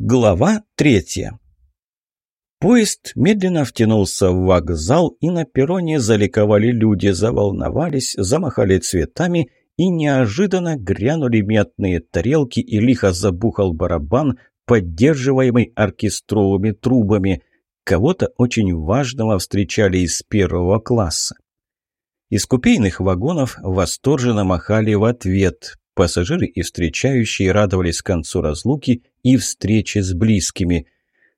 Глава третья. Поезд медленно втянулся в вокзал, и на перроне заликовали люди, заволновались, замахали цветами, и неожиданно грянули метные тарелки, и лихо забухал барабан, поддерживаемый оркестровыми трубами. Кого-то очень важного встречали из первого класса. Из купейных вагонов восторженно махали в ответ. Пассажиры и встречающие радовались концу разлуки и встрече с близкими.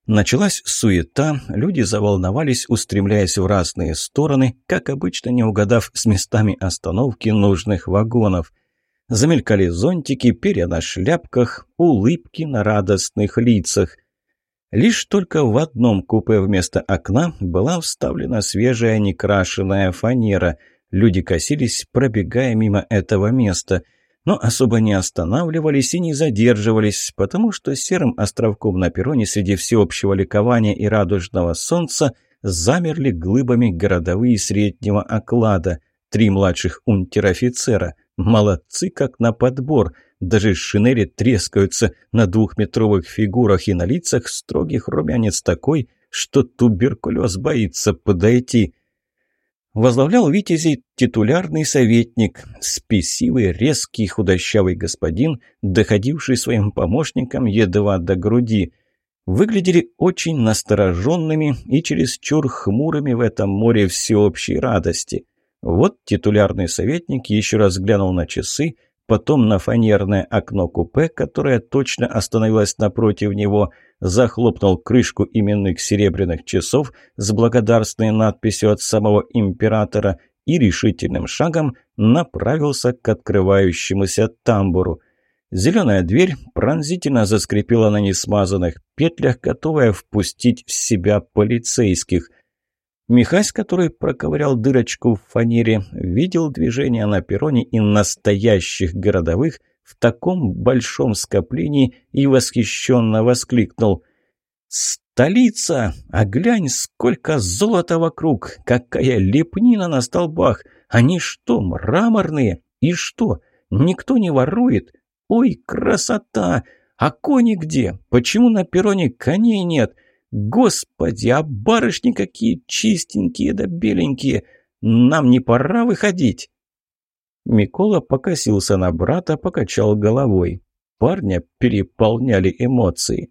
Началась суета, люди заволновались, устремляясь в разные стороны, как обычно не угадав с местами остановки нужных вагонов. Замелькали зонтики, перья на шляпках, улыбки на радостных лицах. Лишь только в одном купе вместо окна была вставлена свежая некрашенная фанера. Люди косились, пробегая мимо этого места – но особо не останавливались и не задерживались, потому что серым островком на перроне среди всеобщего ликования и радужного солнца замерли глыбами городовые среднего оклада. Три младших унтер-офицера. Молодцы, как на подбор. Даже шинели трескаются на двухметровых фигурах и на лицах строгих румянец такой, что туберкулез боится подойти. Возглавлял Витязей титулярный советник, спесивый, резкий, худощавый господин, доходивший своим помощникам едва до груди. Выглядели очень настороженными и чересчур хмурыми в этом море всеобщей радости. Вот титулярный советник еще раз глянул на часы, потом на фанерное окно купе, которое точно остановилось напротив него – захлопнул крышку именных серебряных часов с благодарственной надписью от самого императора и решительным шагом направился к открывающемуся тамбуру. Зеленая дверь пронзительно заскрипела на несмазанных петлях, готовая впустить в себя полицейских. Михась, который проковырял дырочку в фанере, видел движение на перроне и настоящих городовых, в таком большом скоплении и восхищенно воскликнул. «Столица! А глянь, сколько золота вокруг! Какая лепнина на столбах! Они что, мраморные? И что, никто не ворует? Ой, красота! А кони где? Почему на перроне коней нет? Господи, а барышни какие чистенькие да беленькие! Нам не пора выходить!» Микола покосился на брата, покачал головой. Парня переполняли эмоции.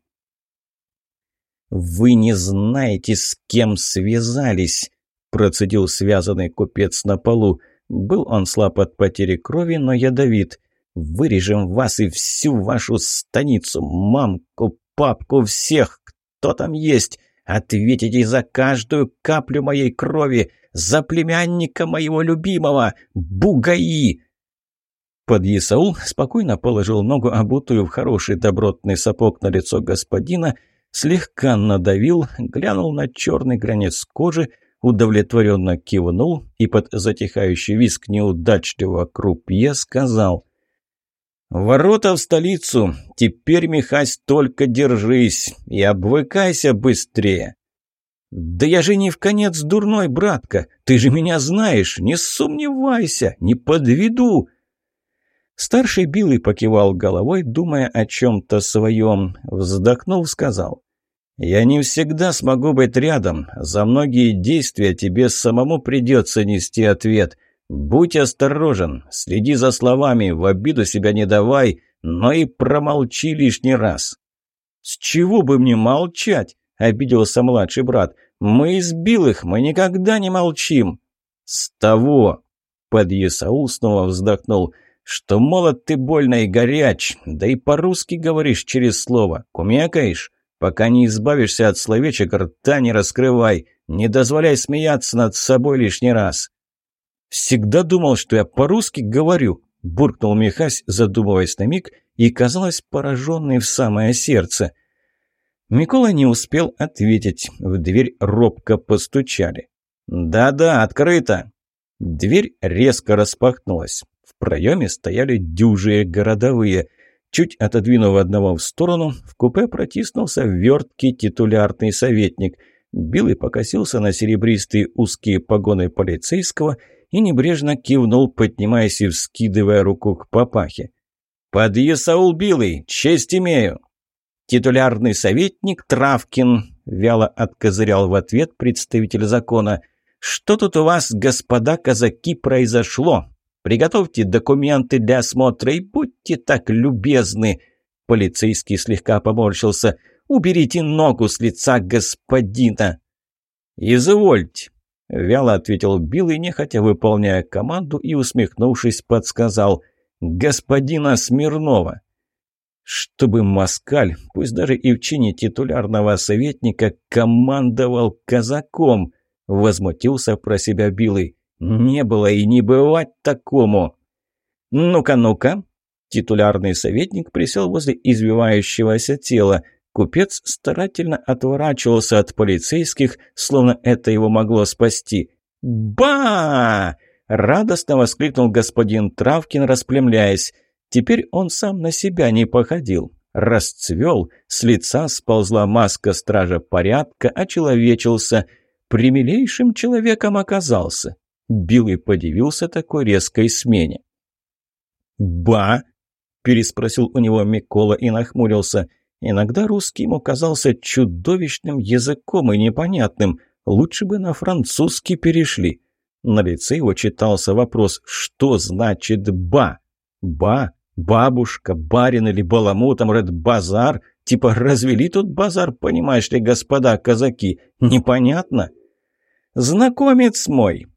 «Вы не знаете, с кем связались», – процедил связанный купец на полу. Был он слаб от потери крови, но ядовит. «Вырежем вас и всю вашу станицу, мамку, папку, всех, кто там есть. Ответите за каждую каплю моей крови за племянника моего любимого, Бугаи!» Подъясаул спокойно положил ногу, обутую в хороший добротный сапог на лицо господина, слегка надавил, глянул на черный гранец кожи, удовлетворенно кивнул и под затихающий виск неудачливого крупье сказал «Ворота в столицу! Теперь, Михась, только держись и обвыкайся быстрее!» «Да я же не в конец дурной, братка! Ты же меня знаешь! Не сомневайся! Не подведу!» Старший Билый покивал головой, думая о чем-то своем. Вздохнул, сказал. «Я не всегда смогу быть рядом. За многие действия тебе самому придется нести ответ. Будь осторожен, следи за словами, в обиду себя не давай, но и промолчи лишний раз». «С чего бы мне молчать?» обиделся младший брат. «Мы из белых, мы никогда не молчим!» «С того!» — подъясаул снова вздохнул. «Что молод ты больно и горяч, да и по-русски говоришь через слово. Кумекаешь? Пока не избавишься от словечек, рта не раскрывай, не дозволяй смеяться над собой лишний раз». «Всегда думал, что я по-русски говорю», — буркнул Михась, задумываясь на миг, и казалось пораженный в самое сердце. Микола не успел ответить. В дверь робко постучали. «Да-да, открыто!» Дверь резко распахнулась. В проеме стояли дюжие городовые. Чуть отодвинув одного в сторону, в купе протиснулся верткий титулярный советник. Билый покосился на серебристые узкие погоны полицейского и небрежно кивнул, поднимаясь и вскидывая руку к папахе. «Подъесаул Билый, честь имею!» «Титулярный советник Травкин», — вяло откозырял в ответ представитель закона. «Что тут у вас, господа казаки, произошло? Приготовьте документы для осмотра и будьте так любезны». Полицейский слегка поморщился. «Уберите ногу с лица господина». «Извольте», — вяло ответил Билл нехотя выполняя команду и, усмехнувшись, подсказал. «Господина Смирнова». Чтобы Москаль, пусть даже и в чине титулярного советника, командовал казаком, возмутился про себя Билый. Не было и не бывать такому. Ну-ка, ну-ка. Титулярный советник присел возле извивающегося тела. Купец старательно отворачивался от полицейских, словно это его могло спасти. «Ба!» – радостно воскликнул господин Травкин, распрямляясь. Теперь он сам на себя не походил. Расцвел, с лица сползла маска стража порядка, очеловечился. Примилейшим человеком оказался. Билый подивился такой резкой смене. «Ба!» – переспросил у него Микола и нахмурился. Иногда русский ему казался чудовищным языком и непонятным. Лучше бы на французский перешли. На лице его читался вопрос «Что значит «ба»?» «Ба» Бабушка, барин или баламут, а может, базар? Типа развели тут базар, понимаешь ли, господа казаки? Непонятно? Знакомец мой.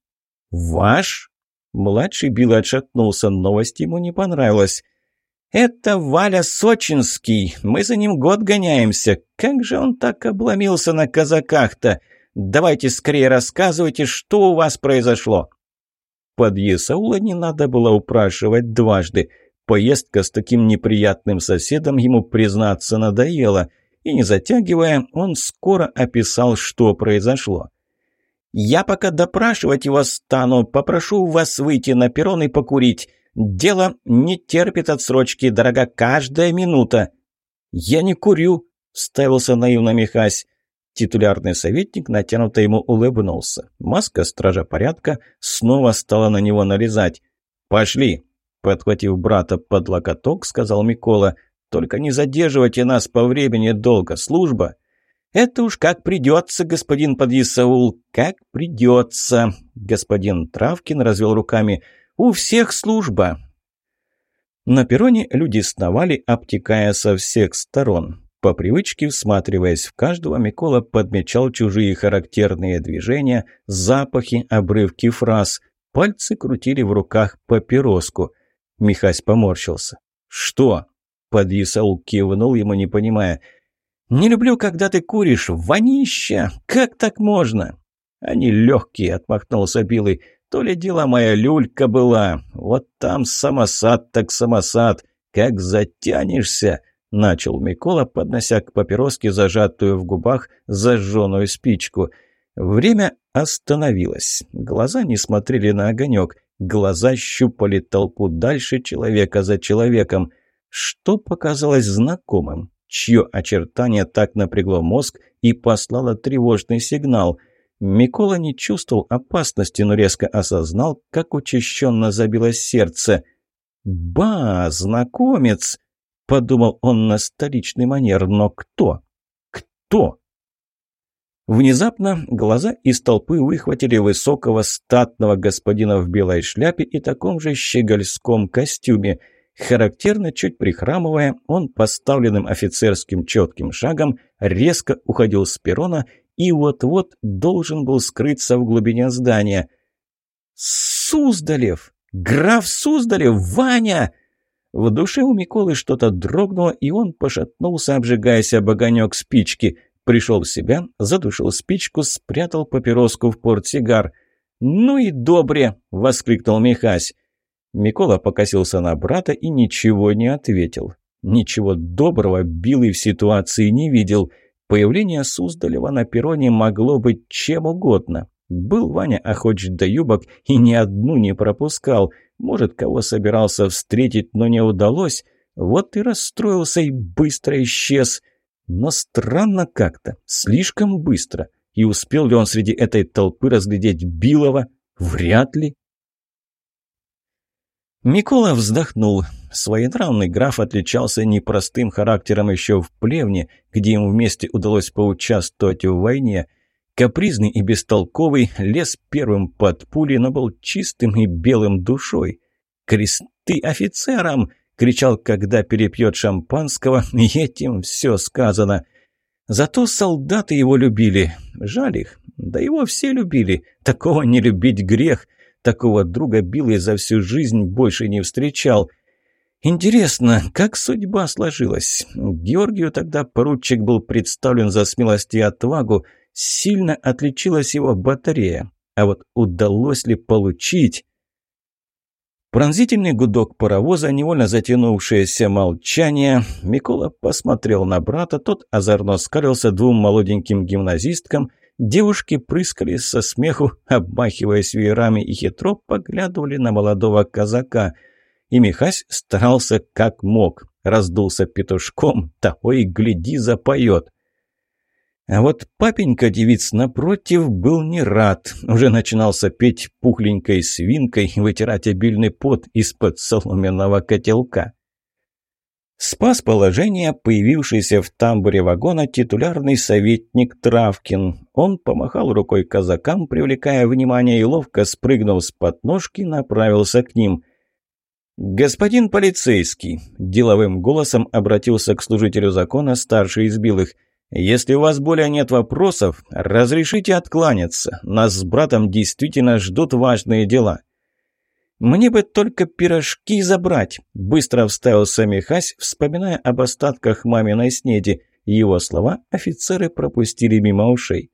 Ваш? Младший Билл отшатнулся, новость ему не понравилась. «Это Валя Сочинский. Мы за ним год гоняемся. Как же он так обломился на казаках-то? Давайте скорее рассказывайте, что у вас произошло». Под Есаула не надо было упрашивать дважды. Поездка с таким неприятным соседом ему, признаться, надоела, и не затягивая, он скоро описал, что произошло. «Я пока допрашивать его стану, попрошу вас выйти на перрон и покурить. Дело не терпит отсрочки, дорога каждая минута». «Я не курю», — вставился наивно Михась. Титулярный советник натянуто ему улыбнулся. Маска стража порядка снова стала на него нарезать. «Пошли!» Подхватив брата под локоток, сказал Микола. «Только не задерживайте нас по времени долго, служба». «Это уж как придется, господин подъясаул, как придется!» Господин Травкин развел руками. «У всех служба!» На перроне люди сновали, обтекая со всех сторон. По привычке, всматриваясь в каждого, Микола подмечал чужие характерные движения, запахи, обрывки фраз. Пальцы крутили в руках папироску – Михась поморщился. «Что?» Подъясаул кивнул ему, не понимая. «Не люблю, когда ты куришь. Вонища! Как так можно?» «Они легкие», — отмахнулся Билый. «То ли дело моя люлька была. Вот там самосад так самосад. Как затянешься!» Начал Микола, поднося к папироске зажатую в губах зажженную спичку. Время остановилось. Глаза не смотрели на огонек. Глаза щупали толпу дальше человека за человеком. Что показалось знакомым? Чье очертание так напрягло мозг и послало тревожный сигнал? Микола не чувствовал опасности, но резко осознал, как учащенно забилось сердце. «Ба, знакомец!» — подумал он на столичный манер. «Но кто? Кто?» Внезапно глаза из толпы выхватили высокого статного господина в белой шляпе и таком же щегольском костюме. Характерно, чуть прихрамывая, он поставленным офицерским четким шагом резко уходил с перрона и вот-вот должен был скрыться в глубине здания. «Суздалев! Граф Суздалев! Ваня!» В душе у Миколы что-то дрогнуло, и он пошатнулся, обжигаясь об огонек спички – Пришел в себя, задушил спичку, спрятал папироску в портсигар. «Ну и добре!» — воскликнул Михась. Микола покосился на брата и ничего не ответил. Ничего доброго Билый в ситуации не видел. Появление Суздалева на перроне могло быть чем угодно. Был Ваня охоч до юбок и ни одну не пропускал. Может, кого собирался встретить, но не удалось. Вот и расстроился и быстро исчез. Но странно как-то, слишком быстро. И успел ли он среди этой толпы разглядеть Билова? Вряд ли. Микола вздохнул. Своенравный граф отличался непростым характером еще в плевне, где им вместе удалось поучаствовать в войне. Капризный и бестолковый, лез первым под пули, но был чистым и белым душой. «Кресты офицерам!» — кричал, когда перепьет шампанского, этим все сказано. Зато солдаты его любили. Жаль их. Да его все любили. Такого не любить грех. Такого друга Билый за всю жизнь больше не встречал. Интересно, как судьба сложилась? Георгию тогда поручик был представлен за смелость и отвагу. Сильно отличилась его батарея. А вот удалось ли получить... Пронзительный гудок паровоза, невольно затянувшееся молчание. Микола посмотрел на брата, тот озорно скалился двум молоденьким гимназисткам. Девушки прыскали со смеху, обмахиваясь веерами и хитро поглядывали на молодого казака. И Михась старался как мог. Раздулся петушком, того и гляди запоет. А вот папенька девиц напротив был не рад. Уже начинался петь пухленькой свинкой, вытирать обильный пот из-под соломенного котелка. Спас положение появившийся в тамбуре вагона титулярный советник Травкин. Он помахал рукой казакам, привлекая внимание, и ловко спрыгнув с подножки, направился к ним. «Господин полицейский», – деловым голосом обратился к служителю закона старший из белых – «Если у вас более нет вопросов, разрешите откланяться. Нас с братом действительно ждут важные дела». «Мне бы только пирожки забрать», – быстро вставился Михась, вспоминая об остатках маминой снеди. Его слова офицеры пропустили мимо ушей.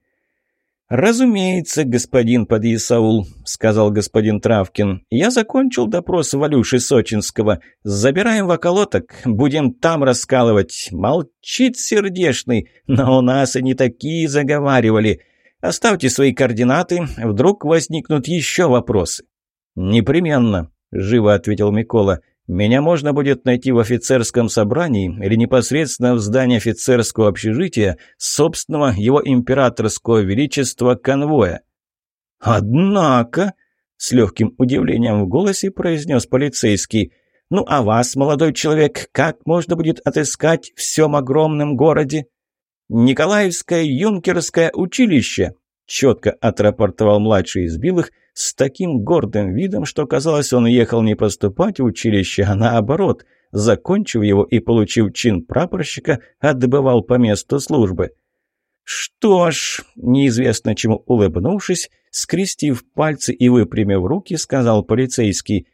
«Разумеется, господин подъясаул», — сказал господин Травкин. «Я закончил допрос Валюши Сочинского. Забираем в околоток, будем там раскалывать. Молчит сердешный, но у нас и не такие заговаривали. Оставьте свои координаты, вдруг возникнут еще вопросы». «Непременно», — живо ответил Микола. Меня можно будет найти в офицерском собрании или непосредственно в здании офицерского общежития собственного его императорского величества конвоя. «Однако», — с легким удивлением в голосе произнес полицейский, «ну а вас, молодой человек, как можно будет отыскать в всем огромном городе?» «Николаевское юнкерское училище», — четко отрапортовал младший из билых, — с таким гордым видом, что казалось, он ехал не поступать в училище, а наоборот, закончив его и получив чин прапорщика, отбывал по месту службы. «Что ж», неизвестно чему улыбнувшись, скрестив пальцы и выпрямив руки, сказал полицейский,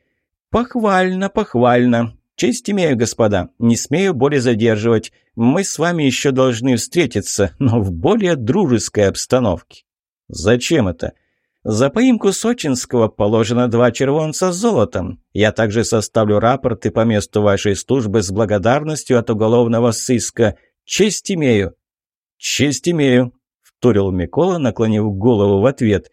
«Похвально, похвально. Честь имею, господа, не смею более задерживать. Мы с вами еще должны встретиться, но в более дружеской обстановке». «Зачем это?» За поимку Сочинского положено два червонца с золотом. Я также составлю рапорты по месту вашей службы с благодарностью от уголовного сыска. Честь имею». «Честь имею», — вторил Микола, наклонив голову в ответ.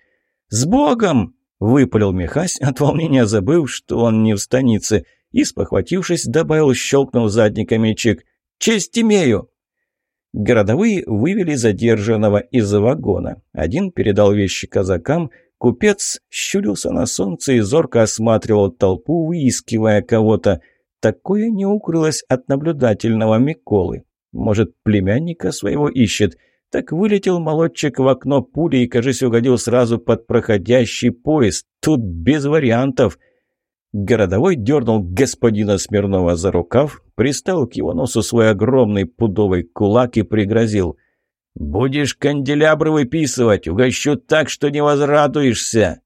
«С Богом!» — выпалил Михась, от волнения забыв, что он не в станице, и, спохватившись, добавил, щелкнув задниками чик. «Честь имею!» Городовые вывели задержанного из вагона. Один передал вещи казакам, купец щурился на солнце и зорко осматривал толпу, выискивая кого-то. Такое не укрылось от наблюдательного Миколы. Может, племянника своего ищет? Так вылетел молодчик в окно пули и, кажись, угодил сразу под проходящий поезд. Тут без вариантов – Городовой дернул господина Смирнова за рукав, приставил к его носу свой огромный пудовый кулак и пригрозил. «Будешь канделябры выписывать, угощу так, что не возрадуешься!»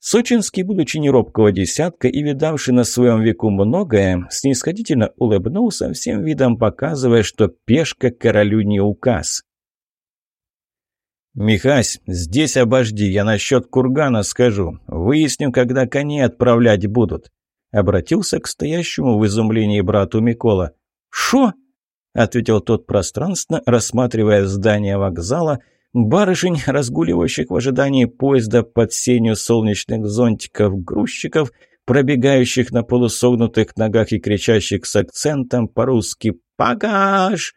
Сочинский, будучи неробкого десятка и видавший на своем веку многое, снисходительно улыбнулся, всем видом показывая, что пешка королю не указ. «Михась, здесь обожди, я насчет кургана скажу. Выясню, когда коней отправлять будут». Обратился к стоящему в изумлении брату Микола. «Шо?» — ответил тот пространственно, рассматривая здание вокзала, барышень, разгуливающих в ожидании поезда под сенью солнечных зонтиков грузчиков, пробегающих на полусогнутых ногах и кричащих с акцентом по-русски «Пагаж!»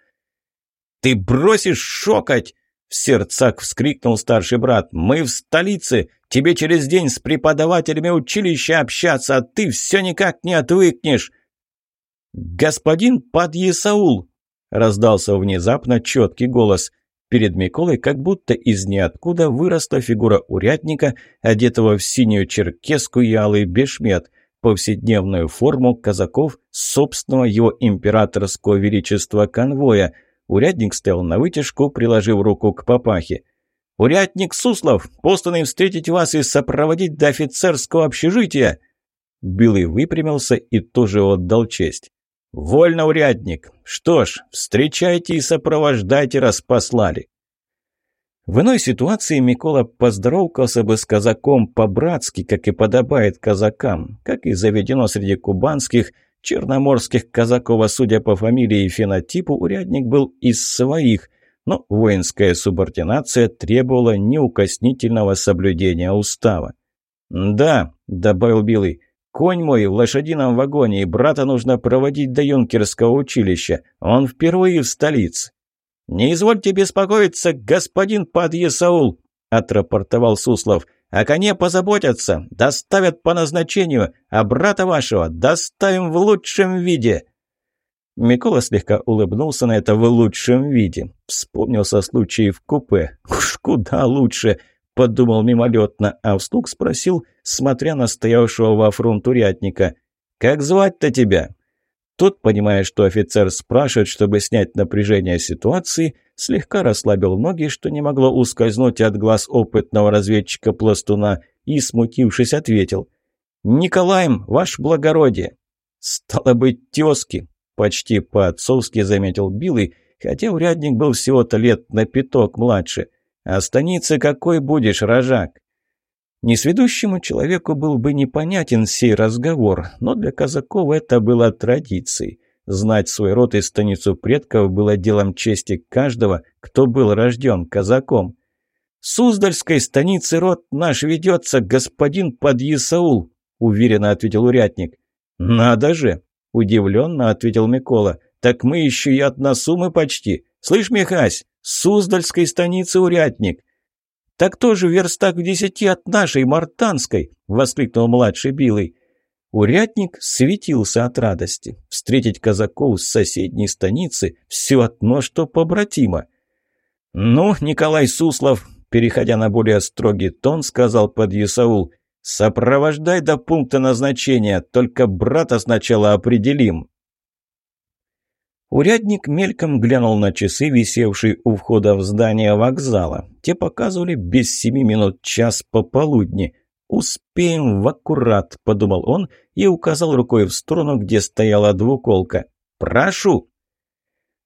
«Ты бросишь шокать!» В сердцах вскрикнул старший брат. «Мы в столице! Тебе через день с преподавателями училища общаться, а ты все никак не отвыкнешь!» «Господин Падьесаул!» – раздался внезапно четкий голос. Перед Миколой как будто из ниоткуда выросла фигура урядника, одетого в синюю черкеску и алый бешмет, повседневную форму казаков собственного его императорского величества конвоя. Урядник стоял на вытяжку, приложив руку к папахе. «Урядник Суслов, посланный встретить вас и сопроводить до офицерского общежития!» Билый выпрямился и тоже отдал честь. «Вольно, урядник! Что ж, встречайте и сопровождайте, раз послали!» В иной ситуации Микола поздоровкался бы с казаком по-братски, как и подобает казакам, как и заведено среди кубанских, черноморских казаков, а судя по фамилии и фенотипу, урядник был из своих, но воинская субординация требовала неукоснительного соблюдения устава. «Да», — добавил Билый, Конь мой в лошадином вагоне, и брата нужно проводить до юнкерского училища. Он впервые в столице». «Не извольте беспокоиться, господин Падьесаул», — отрапортовал Суслов. «О коне позаботятся, доставят по назначению, а брата вашего доставим в лучшем виде». Микола слегка улыбнулся на это в лучшем виде. Вспомнился случай в купе. Уж куда лучше. – подумал мимолетно, а вслух спросил, смотря на стоявшего во фронт урядника. «Как звать-то тебя?» Тот, понимая, что офицер спрашивает, чтобы снять напряжение ситуации, слегка расслабил ноги, что не могло ускользнуть от глаз опытного разведчика-пластуна, и, смутившись, ответил. «Николаем, ваше благородие!» «Стало быть, тезки!» – почти по-отцовски заметил Билый, хотя урядник был всего-то лет на пяток младше – а станицы какой будешь, рожак?» Несведущему человеку был бы непонятен сей разговор, но для казаков это было традицией. Знать свой род и станицу предков было делом чести каждого, кто был рожден казаком. «Суздальской станицы род наш ведется, господин Подъясаул», — уверенно ответил урядник. «Надо же!» — удивленно ответил Микола. «Так мы еще и от Насумы почти. Слышь, Михась, Суздальской станицы урядник. «Так тоже верстак в десяти от нашей, Мартанской!» — воскликнул младший Билый. Урядник светился от радости. Встретить казаков с соседней станицы — все одно, что побратимо. «Ну, Николай Суслов», — переходя на более строгий тон, сказал подъясаул, «сопровождай до пункта назначения, только брата сначала определим». Урядник мельком глянул на часы, висевшие у входа в здание вокзала. Те показывали без семи минут час пополудни. «Успеем в аккурат», — подумал он и указал рукой в сторону, где стояла двуколка. «Прошу!»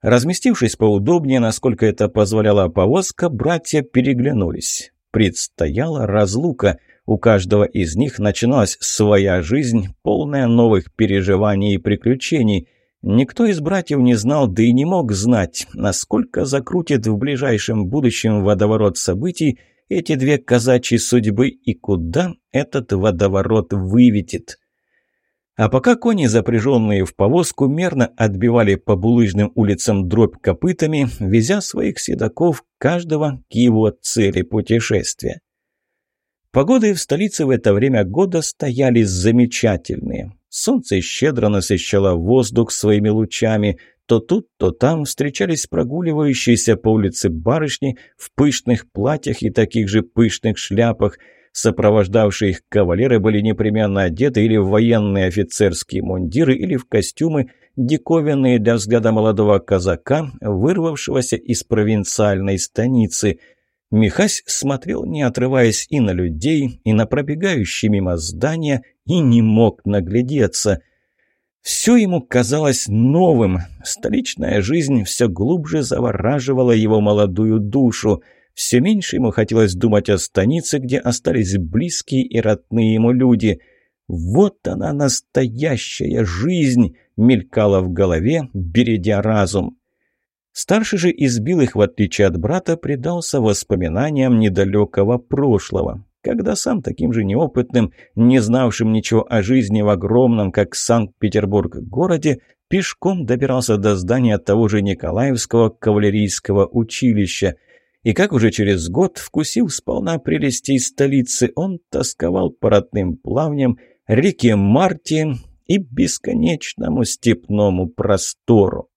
Разместившись поудобнее, насколько это позволяла повозка, братья переглянулись. Предстояла разлука. У каждого из них начиналась своя жизнь, полная новых переживаний и приключений — Никто из братьев не знал, да и не мог знать, насколько закрутит в ближайшем будущем водоворот событий эти две казачьи судьбы и куда этот водоворот выведет. А пока кони, запряженные в повозку, мерно отбивали по булыжным улицам дробь копытами, везя своих седаков, каждого к его цели путешествия. Погоды в столице в это время года стояли замечательные. Солнце щедро насыщало воздух своими лучами. То тут, то там встречались прогуливающиеся по улице барышни в пышных платьях и таких же пышных шляпах. Сопровождавшие их кавалеры были непременно одеты или в военные офицерские мундиры, или в костюмы, диковинные для взгляда молодого казака, вырвавшегося из провинциальной станицы – Михась смотрел, не отрываясь и на людей, и на пробегающие мимо здания, и не мог наглядеться. Все ему казалось новым. Столичная жизнь все глубже завораживала его молодую душу. Все меньше ему хотелось думать о станице, где остались близкие и родные ему люди. «Вот она, настоящая жизнь!» — мелькала в голове, бередя разум. Старший же избил их, в отличие от брата, предался воспоминаниям недалекого прошлого, когда сам таким же неопытным, не знавшим ничего о жизни в огромном, как Санкт-Петербург, городе, пешком добирался до здания того же Николаевского кавалерийского училища. И как уже через год, вкусив сполна прелестей столицы, он тосковал по родным плавням, реке Марти и бесконечному степному простору.